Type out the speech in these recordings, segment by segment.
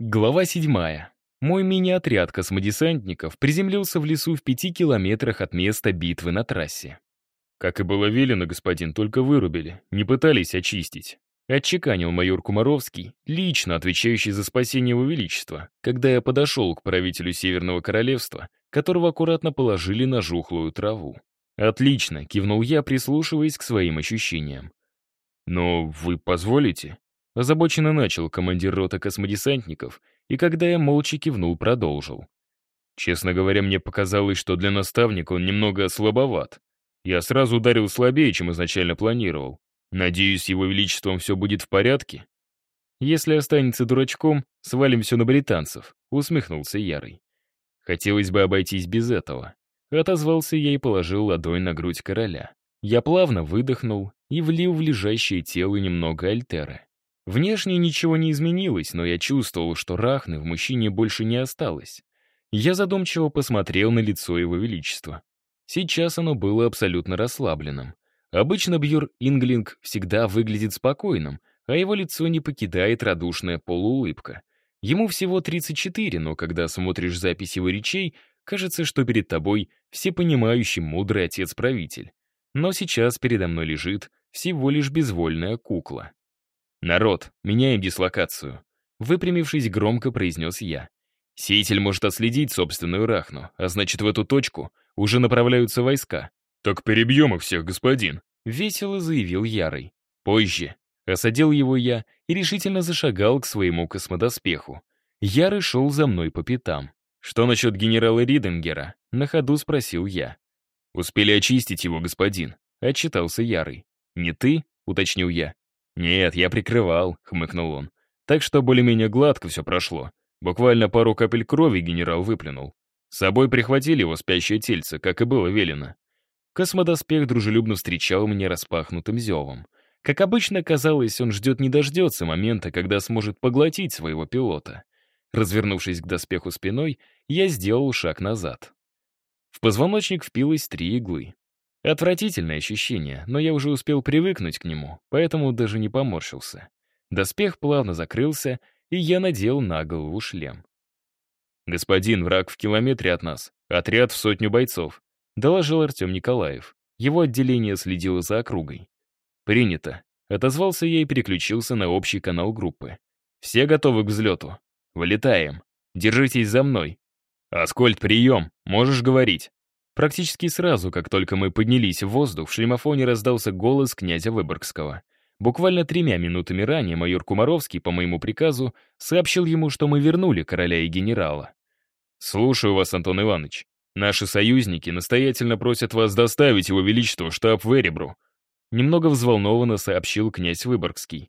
Глава седьмая. Мой мини-отряд космодесантников приземлился в лесу в пяти километрах от места битвы на трассе. «Как и было велено, господин, только вырубили, не пытались очистить», отчеканил майор Кумаровский, лично отвечающий за спасение его величества, когда я подошел к правителю Северного Королевства, которого аккуратно положили на жухлую траву. «Отлично», — кивнул я, прислушиваясь к своим ощущениям. «Но вы позволите?» Озабоченно начал командир рота космодесантников, и когда я молча кивнул, продолжил. Честно говоря, мне показалось, что для наставника он немного слабоват. Я сразу ударил слабее, чем изначально планировал. Надеюсь, его величеством все будет в порядке? Если останется дурачком, свалим все на британцев, усмехнулся Ярый. Хотелось бы обойтись без этого. Отозвался я и положил ладонь на грудь короля. Я плавно выдохнул и влил в лежащее тело немного альтеры. Внешне ничего не изменилось, но я чувствовал, что рахны в мужчине больше не осталось. Я задумчиво посмотрел на лицо его величества. Сейчас оно было абсолютно расслабленным. Обычно Бьюр Инглинг всегда выглядит спокойным, а его лицо не покидает радушная полуулыбка. Ему всего 34, но когда смотришь запись его речей, кажется, что перед тобой всепонимающий мудрый отец-правитель. Но сейчас передо мной лежит всего лишь безвольная кукла. «Народ, меняем дислокацию», — выпрямившись, громко произнес я. «Сеятель может отследить собственную рахну, а значит, в эту точку уже направляются войска». «Так перебьем их всех, господин», — весело заявил Ярый. «Позже». Осадил его я и решительно зашагал к своему космодоспеху. Ярый шел за мной по пятам. «Что насчет генерала Риденгера?» — на ходу спросил я. «Успели очистить его, господин», — отчитался Ярый. «Не ты?» — уточнил я. «Нет, я прикрывал», — хмыкнул он. «Так что более-менее гладко все прошло. Буквально пару капель крови генерал выплюнул. С собой прихватили его спящее тельце, как и было велено». Космодоспех дружелюбно встречал меня распахнутым зевом. Как обычно, казалось, он ждет не дождется момента, когда сможет поглотить своего пилота. Развернувшись к доспеху спиной, я сделал шаг назад. В позвоночник впилось три иглы. Отвратительное ощущение, но я уже успел привыкнуть к нему, поэтому даже не поморщился. Доспех плавно закрылся, и я надел на голову шлем. «Господин, враг в километре от нас. Отряд в сотню бойцов», — доложил Артем Николаев. Его отделение следило за округой. «Принято», — отозвался я и переключился на общий канал группы. «Все готовы к взлету? Вылетаем. Держитесь за мной. Аскольд, прием, можешь говорить». Практически сразу, как только мы поднялись в воздух, в шлемофоне раздался голос князя Выборгского. Буквально тремя минутами ранее майор Кумаровский, по моему приказу, сообщил ему, что мы вернули короля и генерала. «Слушаю вас, Антон Иванович. Наши союзники настоятельно просят вас доставить его величество в штаб в Эребру», немного взволнованно сообщил князь Выборгский.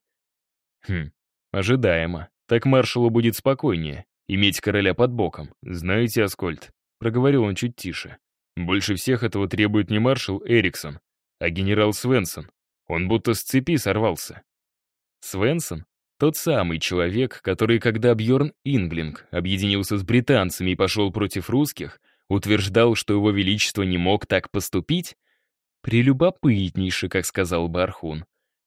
«Хм, ожидаемо. Так маршалу будет спокойнее, иметь короля под боком. Знаете, Аскольд?» — проговорил он чуть тише. Больше всех этого требует не маршал Эриксон, а генерал Свенсон. Он будто с цепи сорвался. Свенсон? Тот самый человек, который, когда Бьорн Инглинг объединился с британцами и пошел против русских, утверждал, что его величество не мог так поступить? Прелюбопытнейше, как сказал Бархун.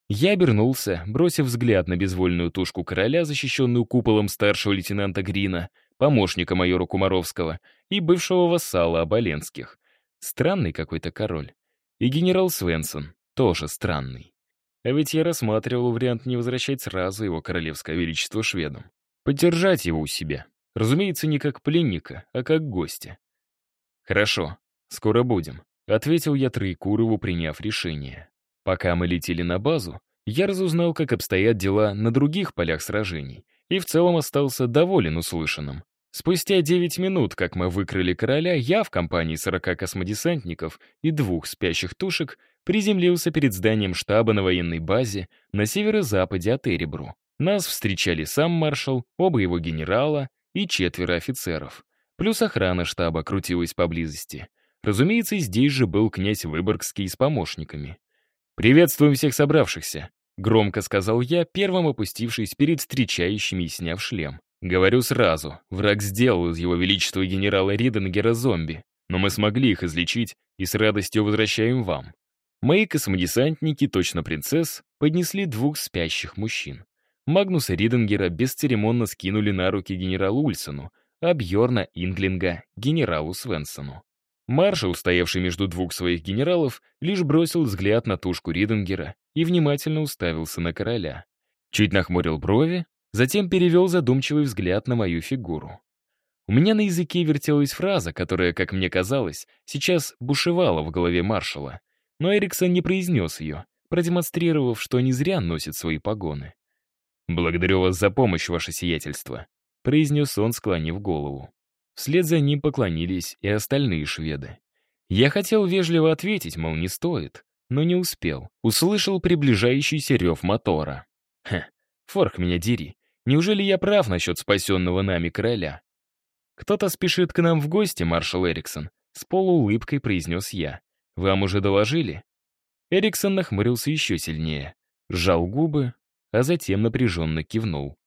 Я обернулся, бросив взгляд на безвольную тушку короля, защищенную куполом старшего лейтенанта Грина, помощника майора Кумаровского и бывшего вассала Оболенских. Странный какой-то король. И генерал Свенсон тоже странный. А ведь я рассматривал вариант не возвращать сразу его королевское величество шведам. Поддержать его у себя. Разумеется, не как пленника, а как гостя. «Хорошо, скоро будем», — ответил я Троекурову, приняв решение. Пока мы летели на базу, я разузнал, как обстоят дела на других полях сражений, и в целом остался доволен услышанным. Спустя 9 минут, как мы выкрыли короля, я в компании 40 космодесантников и двух спящих тушек приземлился перед зданием штаба на военной базе на северо-западе от Эребру. Нас встречали сам маршал, оба его генерала и четверо офицеров. Плюс охрана штаба крутилась поблизости. Разумеется, здесь же был князь Выборгский с помощниками. «Приветствуем всех собравшихся», — громко сказал я, первым опустившись перед встречающими и сняв шлем. Говорю сразу, враг сделал из его величества генерала Риденгера зомби, но мы смогли их излечить и с радостью возвращаем вам. Мои космодесантники, точно принцесс, поднесли двух спящих мужчин. Магнуса Риденгера бесцеремонно скинули на руки генералу Ульсону, а Бьорна Инглинга — генералу Свенсону. Маршал, стоявший между двух своих генералов, лишь бросил взгляд на тушку Риденгера и внимательно уставился на короля. Чуть нахмурил брови, затем перевел задумчивый взгляд на мою фигуру. У меня на языке вертелась фраза, которая, как мне казалось, сейчас бушевала в голове маршала. Но Эриксон не произнес ее, продемонстрировав, что не зря носит свои погоны. «Благодарю вас за помощь, ваше сиятельство», — произнес он, склонив голову. Вслед за ним поклонились и остальные шведы. Я хотел вежливо ответить, мол, не стоит, но не успел. Услышал приближающийся рев мотора. Хе, форх меня дери. Неужели я прав насчет спасенного нами короля? «Кто-то спешит к нам в гости, маршал Эриксон», — с полуулыбкой произнес я. «Вам уже доложили?» Эриксон нахмурился еще сильнее, сжал губы, а затем напряженно кивнул.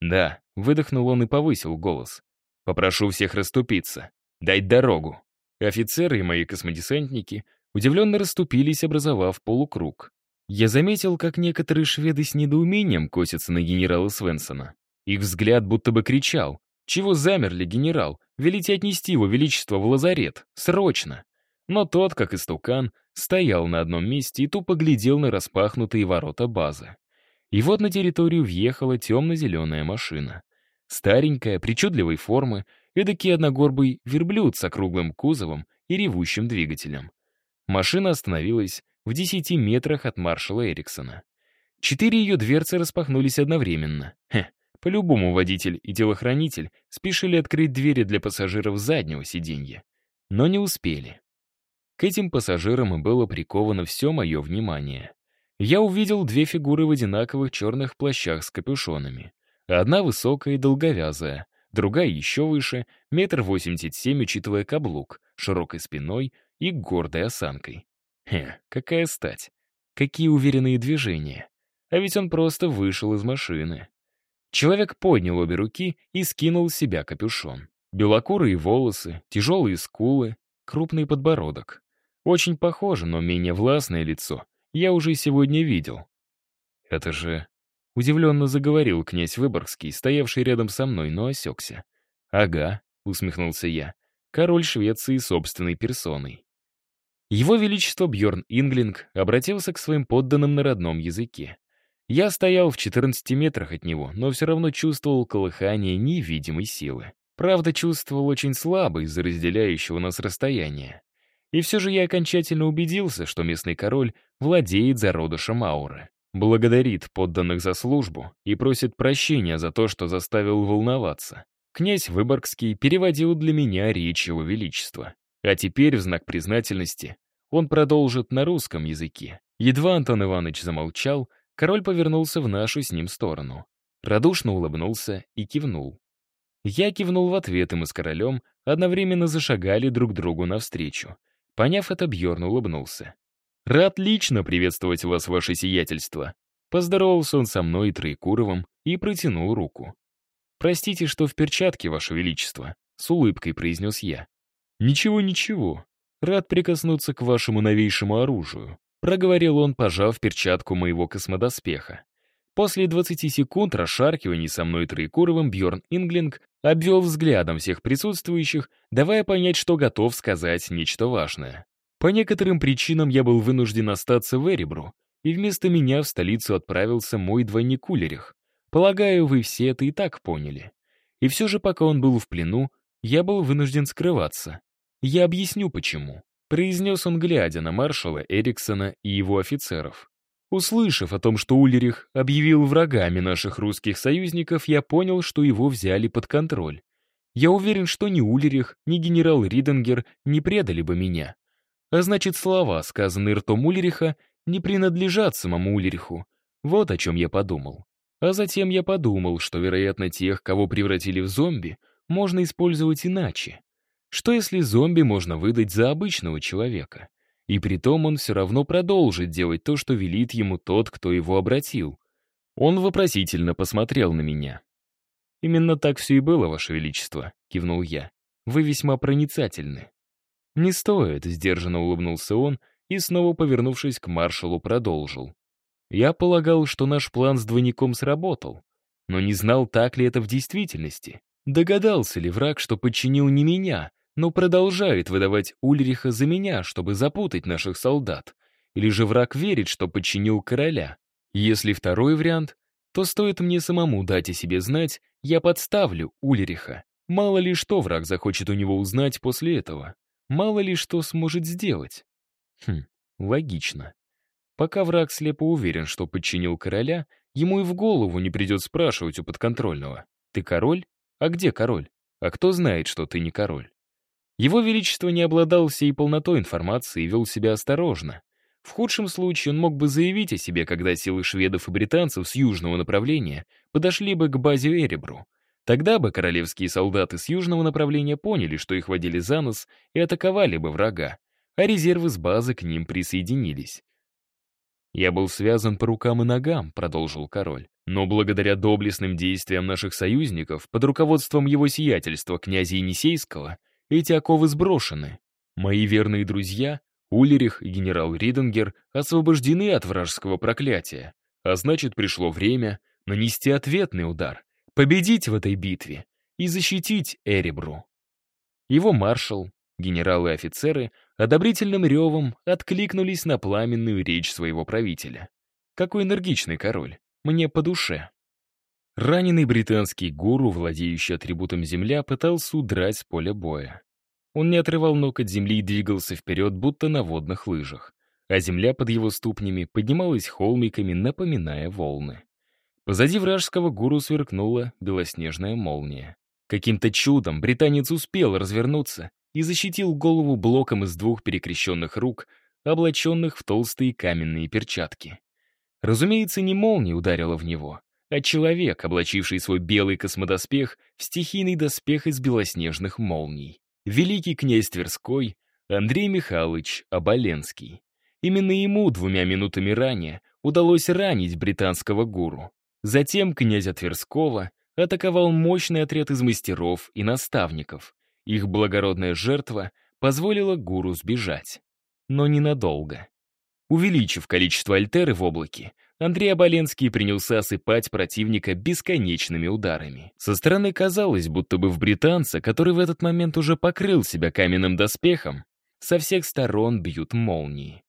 «Да», — выдохнул он и повысил голос. «Попрошу всех расступиться. Дать дорогу». Офицеры и мои космодесантники удивленно расступились, образовав полукруг. Я заметил, как некоторые шведы с недоумением косятся на генерала Свенсона. Их взгляд будто бы кричал чего замерли, генерал? Велите отнести его величество в лазарет. Срочно!» Но тот, как истукан, стоял на одном месте и тупо глядел на распахнутые ворота базы. И вот на территорию въехала темно-зеленая машина. Старенькая, причудливой формы, эдакий одногорбый верблюд с округлым кузовом и ревущим двигателем. Машина остановилась в десяти метрах от маршала Эриксона. Четыре ее дверцы распахнулись одновременно. Хе, по-любому водитель и телохранитель спешили открыть двери для пассажиров заднего сиденья, но не успели. К этим пассажирам было приковано все мое внимание. Я увидел две фигуры в одинаковых черных плащах с капюшонами. Одна высокая и долговязая, другая еще выше, метр восемьдесят семь, учитывая каблук, широкой спиной и гордой осанкой. Хе, какая стать. Какие уверенные движения. А ведь он просто вышел из машины. Человек поднял обе руки и скинул с себя капюшон. Белокурые волосы, тяжелые скулы, крупный подбородок. Очень похоже, но менее властное лицо я уже сегодня видел. Это же... Удивленно заговорил князь Выборгский, стоявший рядом со мной, но осекся. «Ага», — усмехнулся я, — «король Швеции собственной персоной». Его Величество Бьорн Инглинг обратился к своим подданным на родном языке. Я стоял в 14 метрах от него, но все равно чувствовал колыхание невидимой силы. Правда, чувствовал очень слабо из-за разделяющего нас расстояния. И все же я окончательно убедился, что местный король владеет зародышем ауры. Благодарит подданных за службу и просит прощения за то, что заставил волноваться. Князь Выборгский переводил для меня речь его величества. А теперь, в знак признательности, он продолжит на русском языке. Едва Антон Иванович замолчал, Король повернулся в нашу с ним сторону. Радушно улыбнулся и кивнул. Я кивнул в ответ, и мы с королем одновременно зашагали друг другу навстречу. Поняв это, Бьорн улыбнулся. «Рад лично приветствовать вас, ваше сиятельство». Поздоровался он со мной и Троекуровым и протянул руку. «Простите, что в перчатке, ваше величество», — с улыбкой произнес я. «Ничего-ничего. Рад прикоснуться к вашему новейшему оружию проговорил он, пожав перчатку моего космодоспеха. После 20 секунд расшаркиваний со мной Троекуровым Бьорн Инглинг обвел взглядом всех присутствующих, давая понять, что готов сказать нечто важное. По некоторым причинам я был вынужден остаться в Эребру, и вместо меня в столицу отправился мой двойник Улерих. Полагаю, вы все это и так поняли. И все же, пока он был в плену, я был вынужден скрываться. Я объясню, почему произнес он, глядя на маршала Эриксона и его офицеров. Услышав о том, что Ульрих объявил врагами наших русских союзников, я понял, что его взяли под контроль. Я уверен, что ни Ульрих, ни генерал Риденгер не предали бы меня. А значит, слова, сказанные ртом Ульриха, не принадлежат самому Ульриху. Вот о чем я подумал. А затем я подумал, что, вероятно, тех, кого превратили в зомби, можно использовать иначе. Что если зомби можно выдать за обычного человека? И притом он все равно продолжит делать то, что велит ему тот, кто его обратил. Он вопросительно посмотрел на меня. «Именно так все и было, Ваше Величество», — кивнул я. «Вы весьма проницательны». «Не стоит», — сдержанно улыбнулся он и, снова повернувшись к маршалу, продолжил. Я полагал, что наш план с двойником сработал, но не знал, так ли это в действительности. Догадался ли враг, что подчинил не меня, но продолжает выдавать Ульриха за меня, чтобы запутать наших солдат? Или же враг верит, что подчинил короля? Если второй вариант, то стоит мне самому дать о себе знать, я подставлю Ульриха. Мало ли что враг захочет у него узнать после этого. Мало ли что сможет сделать. Хм, логично. Пока враг слепо уверен, что подчинил короля, ему и в голову не придет спрашивать у подконтрольного. «Ты король? А где король? А кто знает, что ты не король?» Его Величество не обладал всей полнотой информации и вел себя осторожно. В худшем случае он мог бы заявить о себе, когда силы шведов и британцев с южного направления подошли бы к базе Эребру. Тогда бы королевские солдаты с южного направления поняли, что их водили за нос, и атаковали бы врага, а резервы с базы к ним присоединились. «Я был связан по рукам и ногам», — продолжил король. «Но благодаря доблестным действиям наших союзников, под руководством его сиятельства князя Енисейского, эти оковы сброшены. Мои верные друзья, Улерих и генерал Риденгер, освобождены от вражеского проклятия. А значит, пришло время нанести ответный удар, победить в этой битве и защитить Эребру». Его маршал, генералы и офицеры одобрительным ревом откликнулись на пламенную речь своего правителя. Какой энергичный король. Мне по душе. Раненый британский гуру, владеющий атрибутом земля, пытался удрать с поля боя. Он не отрывал ног от земли и двигался вперед, будто на водных лыжах, а земля под его ступнями поднималась холмиками, напоминая волны. Позади вражеского гуру сверкнула белоснежная молния. Каким-то чудом британец успел развернуться и защитил голову блоком из двух перекрещенных рук, облаченных в толстые каменные перчатки. Разумеется, не молния ударила в него, а человек, облачивший свой белый космодоспех в стихийный доспех из белоснежных молний. Великий князь Тверской Андрей Михайлович Оболенский. Именно ему двумя минутами ранее удалось ранить британского гуру. Затем князя Тверского атаковал мощный отряд из мастеров и наставников, их благородная жертва позволила гуру сбежать. Но ненадолго. Увеличив количество альтеры в облаке, Андрей Оболенский принялся осыпать противника бесконечными ударами. Со стороны казалось, будто бы в британца, который в этот момент уже покрыл себя каменным доспехом, со всех сторон бьют молнии.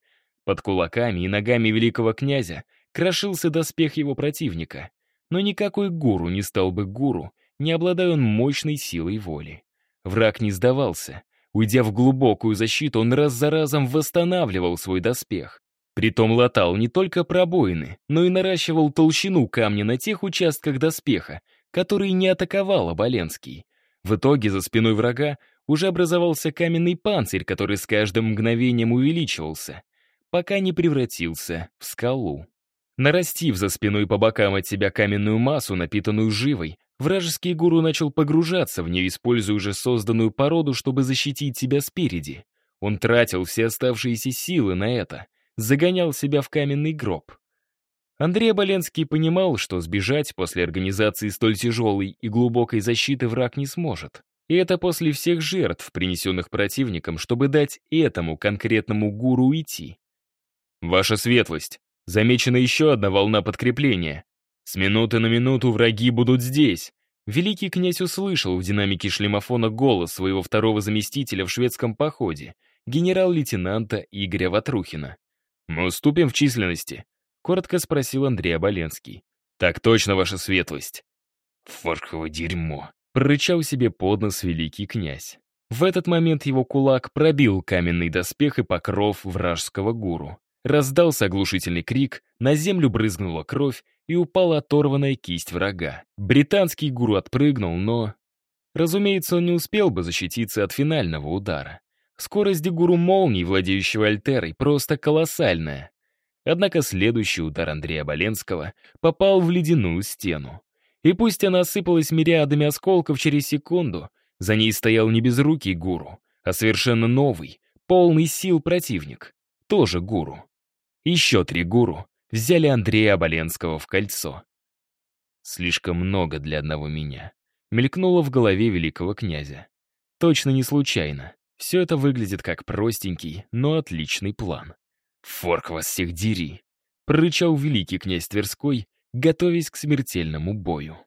Под кулаками и ногами великого князя крошился доспех его противника. Но никакой гуру не стал бы гуру, не обладая он мощной силой воли. Враг не сдавался. Уйдя в глубокую защиту, он раз за разом восстанавливал свой доспех. Притом латал не только пробоины, но и наращивал толщину камня на тех участках доспеха, которые не атаковал Оболенский. В итоге за спиной врага уже образовался каменный панцирь, который с каждым мгновением увеличивался, пока не превратился в скалу. Нарастив за спиной по бокам от себя каменную массу, напитанную живой, Вражеский гуру начал погружаться в нее, используя уже созданную породу, чтобы защитить себя спереди. Он тратил все оставшиеся силы на это, загонял себя в каменный гроб. Андрей Боленский понимал, что сбежать после организации столь тяжелой и глубокой защиты враг не сможет. И это после всех жертв, принесенных противником, чтобы дать этому конкретному гуру уйти. «Ваша светлость, замечена еще одна волна подкрепления», с минуты на минуту враги будут здесь. Великий князь услышал в динамике шлемофона голос своего второго заместителя в шведском походе, генерал-лейтенанта Игоря Ватрухина. «Мы уступим в численности?» — коротко спросил Андрей Оболенский. «Так точно, ваша светлость». «Фархово дерьмо», — прорычал себе под нос великий князь. В этот момент его кулак пробил каменный доспех и покров вражеского гуру. Раздался оглушительный крик, на землю брызнула кровь, и упала оторванная кисть врага. Британский гуру отпрыгнул, но... Разумеется, он не успел бы защититься от финального удара. Скорость гуру молнии, владеющего Альтерой, просто колоссальная. Однако следующий удар Андрея Боленского попал в ледяную стену. И пусть она осыпалась мириадами осколков через секунду, за ней стоял не безрукий гуру, а совершенно новый, полный сил противник. Тоже гуру. Еще три гуру взяли Андрея Оболенского в кольцо. Слишком много для одного меня. Мелькнуло в голове великого князя. Точно не случайно. Все это выглядит как простенький, но отличный план. Форк вас всех дери. прорычал великий князь Тверской, готовясь к смертельному бою.